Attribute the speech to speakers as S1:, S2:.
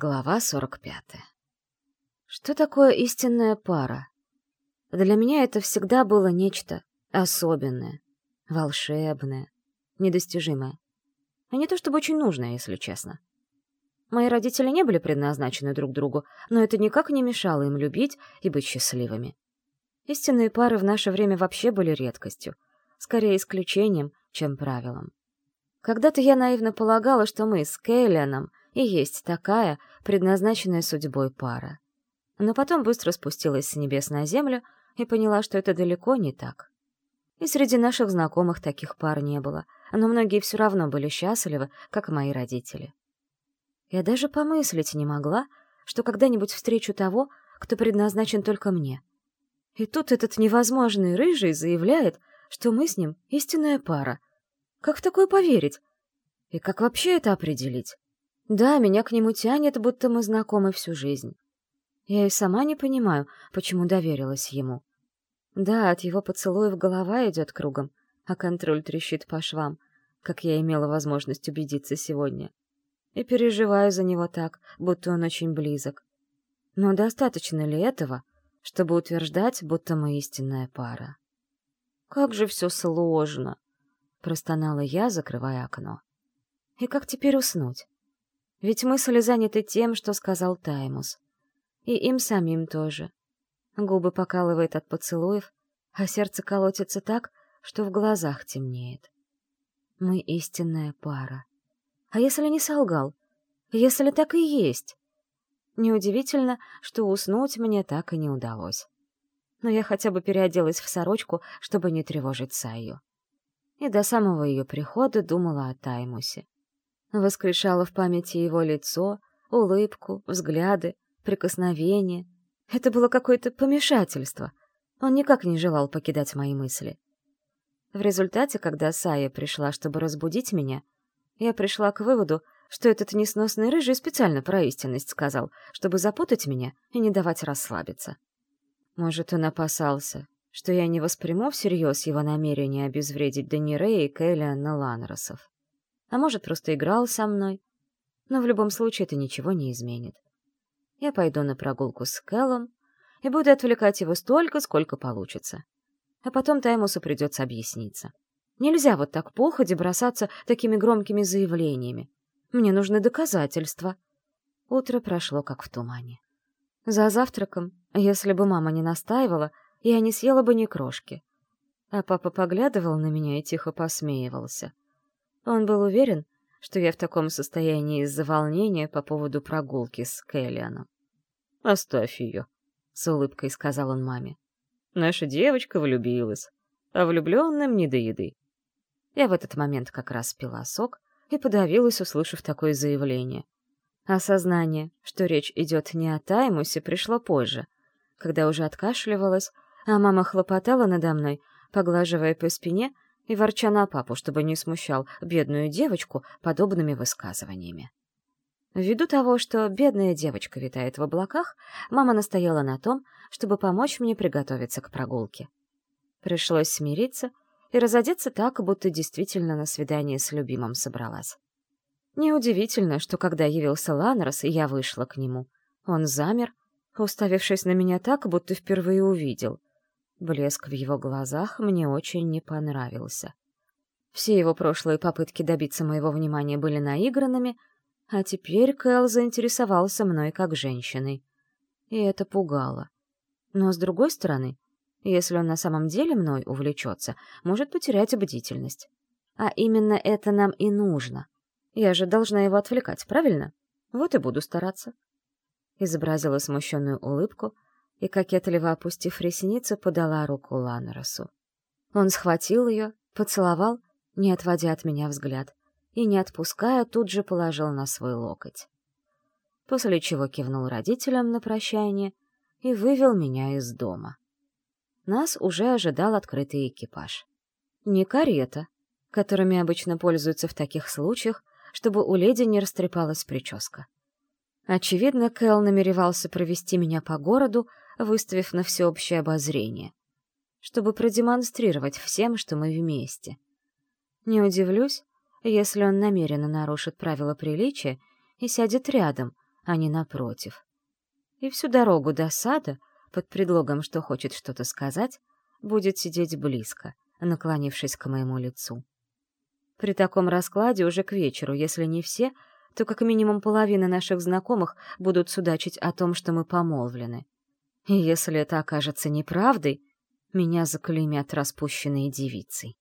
S1: Глава 45. Что такое истинная пара? Для меня это всегда было нечто особенное, волшебное, недостижимое. А не то чтобы очень нужное, если честно. Мои родители не были предназначены друг другу, но это никак не мешало им любить и быть счастливыми. Истинные пары в наше время вообще были редкостью, скорее исключением, чем правилом. Когда-то я наивно полагала, что мы с Кейленом и есть такая, предназначенная судьбой пара. Но потом быстро спустилась с небес на землю и поняла, что это далеко не так. И среди наших знакомых таких пар не было, но многие все равно были счастливы, как мои родители. Я даже помыслить не могла, что когда-нибудь встречу того, кто предназначен только мне. И тут этот невозможный рыжий заявляет, что мы с ним истинная пара. Как в такое поверить? И как вообще это определить? Да, меня к нему тянет, будто мы знакомы всю жизнь. Я и сама не понимаю, почему доверилась ему. Да, от его поцелуев голова идет кругом, а контроль трещит по швам, как я имела возможность убедиться сегодня. И переживаю за него так, будто он очень близок. Но достаточно ли этого, чтобы утверждать, будто мы истинная пара? «Как же все сложно!» — простонала я, закрывая окно. «И как теперь уснуть?» Ведь мысли заняты тем, что сказал Таймус. И им самим тоже. Губы покалывает от поцелуев, а сердце колотится так, что в глазах темнеет. Мы истинная пара. А если не солгал? Если так и есть? Неудивительно, что уснуть мне так и не удалось. Но я хотя бы переоделась в сорочку, чтобы не тревожить Саю. И до самого ее прихода думала о Таймусе. Воскрешала в памяти его лицо, улыбку, взгляды, прикосновения. Это было какое-то помешательство. Он никак не желал покидать мои мысли. В результате, когда Сая пришла, чтобы разбудить меня, я пришла к выводу, что этот несносный рыжий специально про истинность сказал, чтобы запутать меня и не давать расслабиться. Может, он опасался, что я не восприму всерьез его намерение обезвредить Данирея и Кэллиана Ланросов а может, просто играл со мной. Но в любом случае это ничего не изменит. Я пойду на прогулку с Кэллом и буду отвлекать его столько, сколько получится. А потом Таймусу придется объясниться. Нельзя вот так походе бросаться такими громкими заявлениями. Мне нужны доказательства. Утро прошло как в тумане. За завтраком, если бы мама не настаивала, я не съела бы ни крошки. А папа поглядывал на меня и тихо посмеивался — он был уверен, что я в таком состоянии из-за волнения по поводу прогулки с Кэллианом. «Оставь ее», — с улыбкой сказал он маме. «Наша девочка влюбилась, а влюбленным не до еды». Я в этот момент как раз пила сок и подавилась, услышав такое заявление. Осознание, что речь идет не о Таймусе, пришло позже, когда уже откашливалась, а мама хлопотала надо мной, поглаживая по спине — и ворча на папу, чтобы не смущал бедную девочку подобными высказываниями. Ввиду того, что бедная девочка витает в облаках, мама настояла на том, чтобы помочь мне приготовиться к прогулке. Пришлось смириться и разодеться так, будто действительно на свидание с любимым собралась. Неудивительно, что когда явился Ланрос, я вышла к нему, он замер, уставившись на меня так, будто впервые увидел. Блеск в его глазах мне очень не понравился. Все его прошлые попытки добиться моего внимания были наигранными, а теперь Кэл заинтересовался мной как женщиной. И это пугало. Но, с другой стороны, если он на самом деле мной увлечется, может потерять бдительность. А именно это нам и нужно. Я же должна его отвлекать, правильно? Вот и буду стараться. Изобразила смущенную улыбку — и, кокетливо опустив ресницы, подала руку Ланросу. Он схватил ее, поцеловал, не отводя от меня взгляд, и, не отпуская, тут же положил на свой локоть. После чего кивнул родителям на прощание и вывел меня из дома. Нас уже ожидал открытый экипаж. Не карета, которыми обычно пользуются в таких случаях, чтобы у леди не растрепалась прическа. Очевидно, Кэл намеревался провести меня по городу, выставив на всеобщее обозрение, чтобы продемонстрировать всем, что мы вместе. Не удивлюсь, если он намеренно нарушит правила приличия и сядет рядом, а не напротив. И всю дорогу до сада, под предлогом, что хочет что-то сказать, будет сидеть близко, наклонившись к моему лицу. При таком раскладе уже к вечеру, если не все, то как минимум половина наших знакомых будут судачить о том, что мы помолвлены. Если это окажется неправдой, меня заклеймят распущенной девицей.